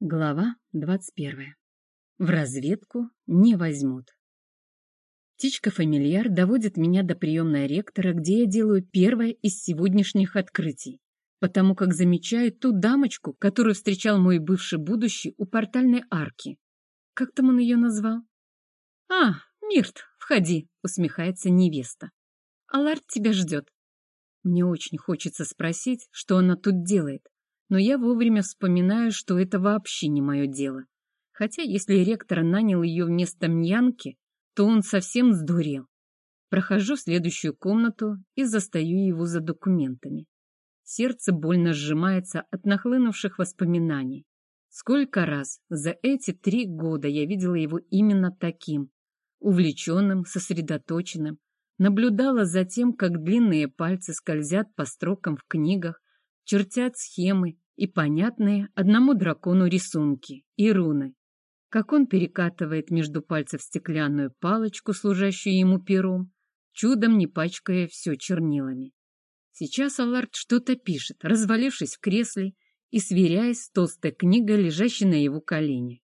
Глава 21. В разведку не возьмут. Птичка-фамильяр доводит меня до приемной ректора, где я делаю первое из сегодняшних открытий, потому как замечаю ту дамочку, которую встречал мой бывший будущий у портальной арки. Как там он ее назвал? «А, Мирт, входи», — усмехается невеста. «Аларт тебя ждет». Мне очень хочется спросить, что она тут делает, но я вовремя вспоминаю, что это вообще не мое дело. Хотя если ректор нанял ее вместо Мьянки, то он совсем сдурел. Прохожу в следующую комнату и застаю его за документами. Сердце больно сжимается от нахлынувших воспоминаний. Сколько раз за эти три года я видела его именно таким, увлеченным, сосредоточенным, наблюдала за тем, как длинные пальцы скользят по строкам в книгах, чертят схемы и понятные одному дракону рисунки и руны, как он перекатывает между пальцев стеклянную палочку, служащую ему пером, чудом не пачкая все чернилами. Сейчас Аларт что-то пишет, развалившись в кресле и сверяясь с толстой книгой, лежащей на его колене.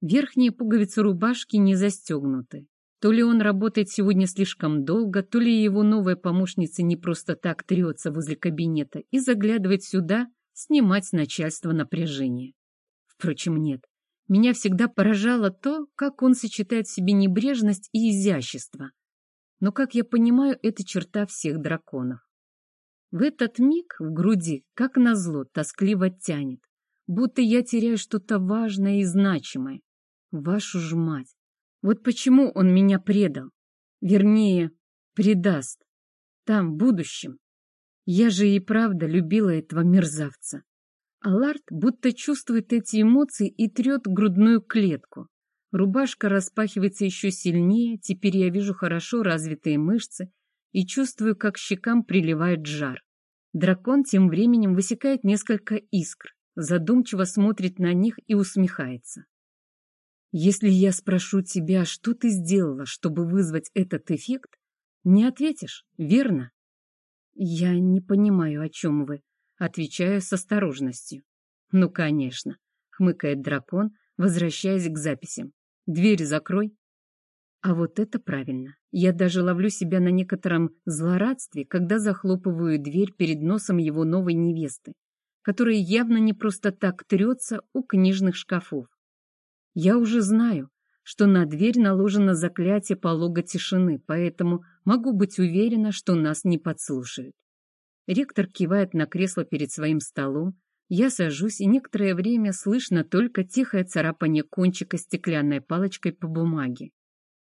Верхние пуговицы рубашки не застегнуты, то ли он работает сегодня слишком долго, то ли его новая помощница не просто так трется возле кабинета и заглядывает сюда снимать с начальства напряжение. Впрочем, нет. Меня всегда поражало то, как он сочетает в себе небрежность и изящество. Но, как я понимаю, это черта всех драконов. В этот миг в груди, как назло, тоскливо тянет, будто я теряю что-то важное и значимое. Вашу ж мать! Вот почему он меня предал. Вернее, предаст. Там, в будущем. Я же и правда любила этого мерзавца. Аларт будто чувствует эти эмоции и трет грудную клетку. Рубашка распахивается еще сильнее, теперь я вижу хорошо развитые мышцы и чувствую, как щекам приливает жар. Дракон тем временем высекает несколько искр, задумчиво смотрит на них и усмехается. Если я спрошу тебя, что ты сделала, чтобы вызвать этот эффект, не ответишь, верно? Я не понимаю, о чем вы, отвечаю с осторожностью. Ну, конечно, хмыкает дракон, возвращаясь к записям. Дверь закрой. А вот это правильно. Я даже ловлю себя на некотором злорадстве, когда захлопываю дверь перед носом его новой невесты, которая явно не просто так трется у книжных шкафов. Я уже знаю, что на дверь наложено заклятие полога тишины, поэтому могу быть уверена, что нас не подслушают. Ректор кивает на кресло перед своим столом, я сажусь, и некоторое время слышно только тихое царапание кончика стеклянной палочкой по бумаге.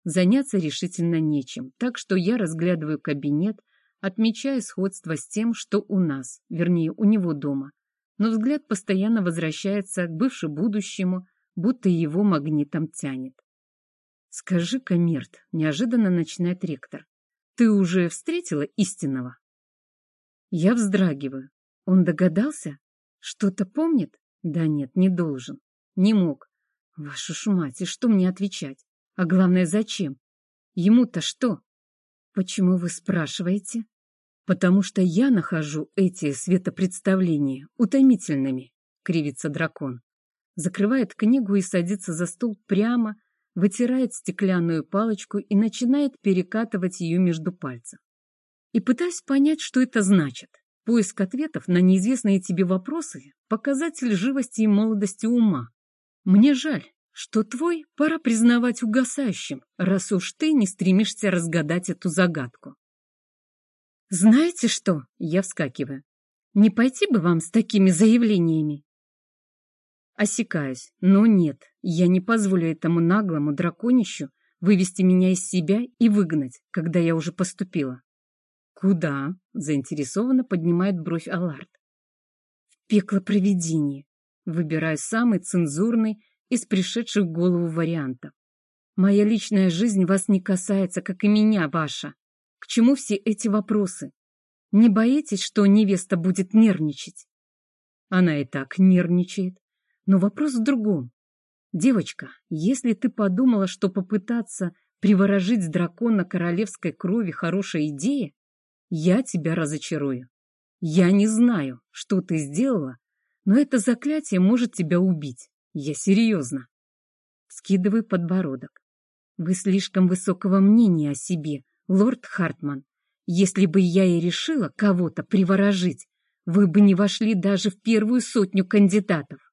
Заняться решительно нечем, так что я разглядываю кабинет, отмечая сходство с тем, что у нас, вернее, у него дома. Но взгляд постоянно возвращается к бывшему будущему, будто его магнитом тянет. «Скажи-ка, Мирт», — неожиданно начинает ректор, — «ты уже встретила истинного?» Я вздрагиваю. Он догадался? Что-то помнит? Да нет, не должен. Не мог. Вашу ж мать, и что мне отвечать? А главное, зачем? Ему-то что? Почему вы спрашиваете? Потому что я нахожу эти светопредставления утомительными, кривится дракон закрывает книгу и садится за стол прямо, вытирает стеклянную палочку и начинает перекатывать ее между пальцев. И пытаюсь понять, что это значит. Поиск ответов на неизвестные тебе вопросы – показатель живости и молодости ума. Мне жаль, что твой пора признавать угасающим, раз уж ты не стремишься разгадать эту загадку. «Знаете что?» – я вскакиваю. «Не пойти бы вам с такими заявлениями?» Осекаюсь, но нет, я не позволю этому наглому драконищу вывести меня из себя и выгнать, когда я уже поступила. Куда? Заинтересованно поднимает бровь Аларт. В пекло провидения. Выбираю самый цензурный из пришедших в голову вариантов. Моя личная жизнь вас не касается, как и меня ваша. К чему все эти вопросы? Не боитесь, что невеста будет нервничать? Она и так нервничает. Но вопрос в другом. Девочка, если ты подумала, что попытаться приворожить дракона королевской крови хорошая идея, я тебя разочарую. Я не знаю, что ты сделала, Но это заклятие может тебя убить. Я серьезно. Скидываю подбородок. Вы слишком высокого мнения о себе, лорд Хартман. Если бы я и решила кого-то приворожить, вы бы не вошли даже в первую сотню кандидатов.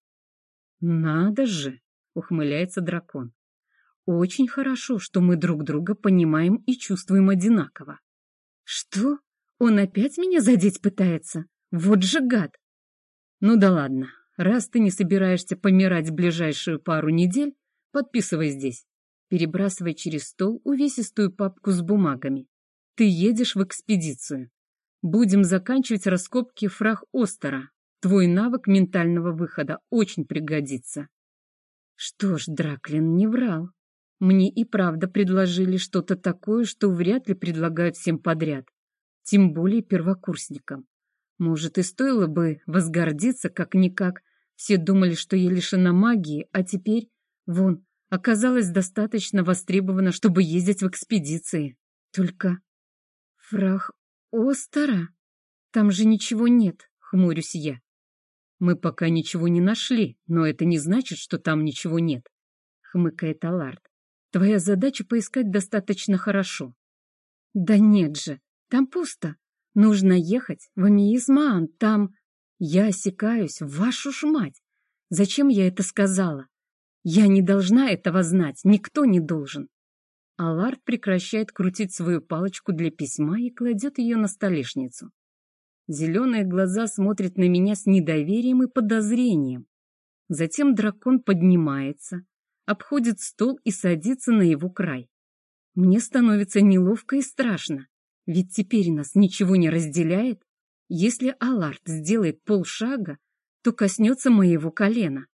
Надо же, ухмыляется дракон. Очень хорошо, что мы друг друга понимаем и чувствуем одинаково. Что? Он опять меня задеть пытается? Вот же гад! Ну да ладно, раз ты не собираешься помирать в ближайшую пару недель, подписывай здесь. Перебрасывай через стол увесистую папку с бумагами. Ты едешь в экспедицию. Будем заканчивать раскопки фрах Остера. Твой навык ментального выхода очень пригодится. Что ж, Драклин не врал. Мне и правда предложили что-то такое, что вряд ли предлагают всем подряд, тем более первокурсникам. Может, и стоило бы возгордиться как-никак. Все думали, что я лишена магии, а теперь, вон, оказалась достаточно востребована, чтобы ездить в экспедиции. Только фрах Остера? Там же ничего нет, хмурюсь я. Мы пока ничего не нашли, но это не значит, что там ничего нет, хмыкает Аларт. Твоя задача поискать достаточно хорошо. Да нет же, там пусто. Нужно ехать в Амиизмаан, там... Я осекаюсь, вашу ж мать! Зачем я это сказала? Я не должна этого знать, никто не должен. Аларт прекращает крутить свою палочку для письма и кладет ее на столешницу. Зеленые глаза смотрят на меня с недоверием и подозрением. Затем дракон поднимается, обходит стол и садится на его край. Мне становится неловко и страшно, ведь теперь нас ничего не разделяет. Если Аларт сделает полшага, то коснется моего колена.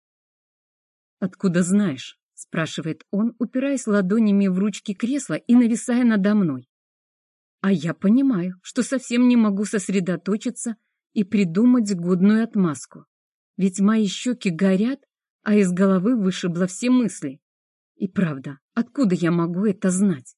«Откуда знаешь?» — спрашивает он, упираясь ладонями в ручки кресла и нависая надо мной. А я понимаю, что совсем не могу сосредоточиться и придумать годную отмазку. Ведь мои щеки горят, а из головы вышибло все мысли. И правда, откуда я могу это знать?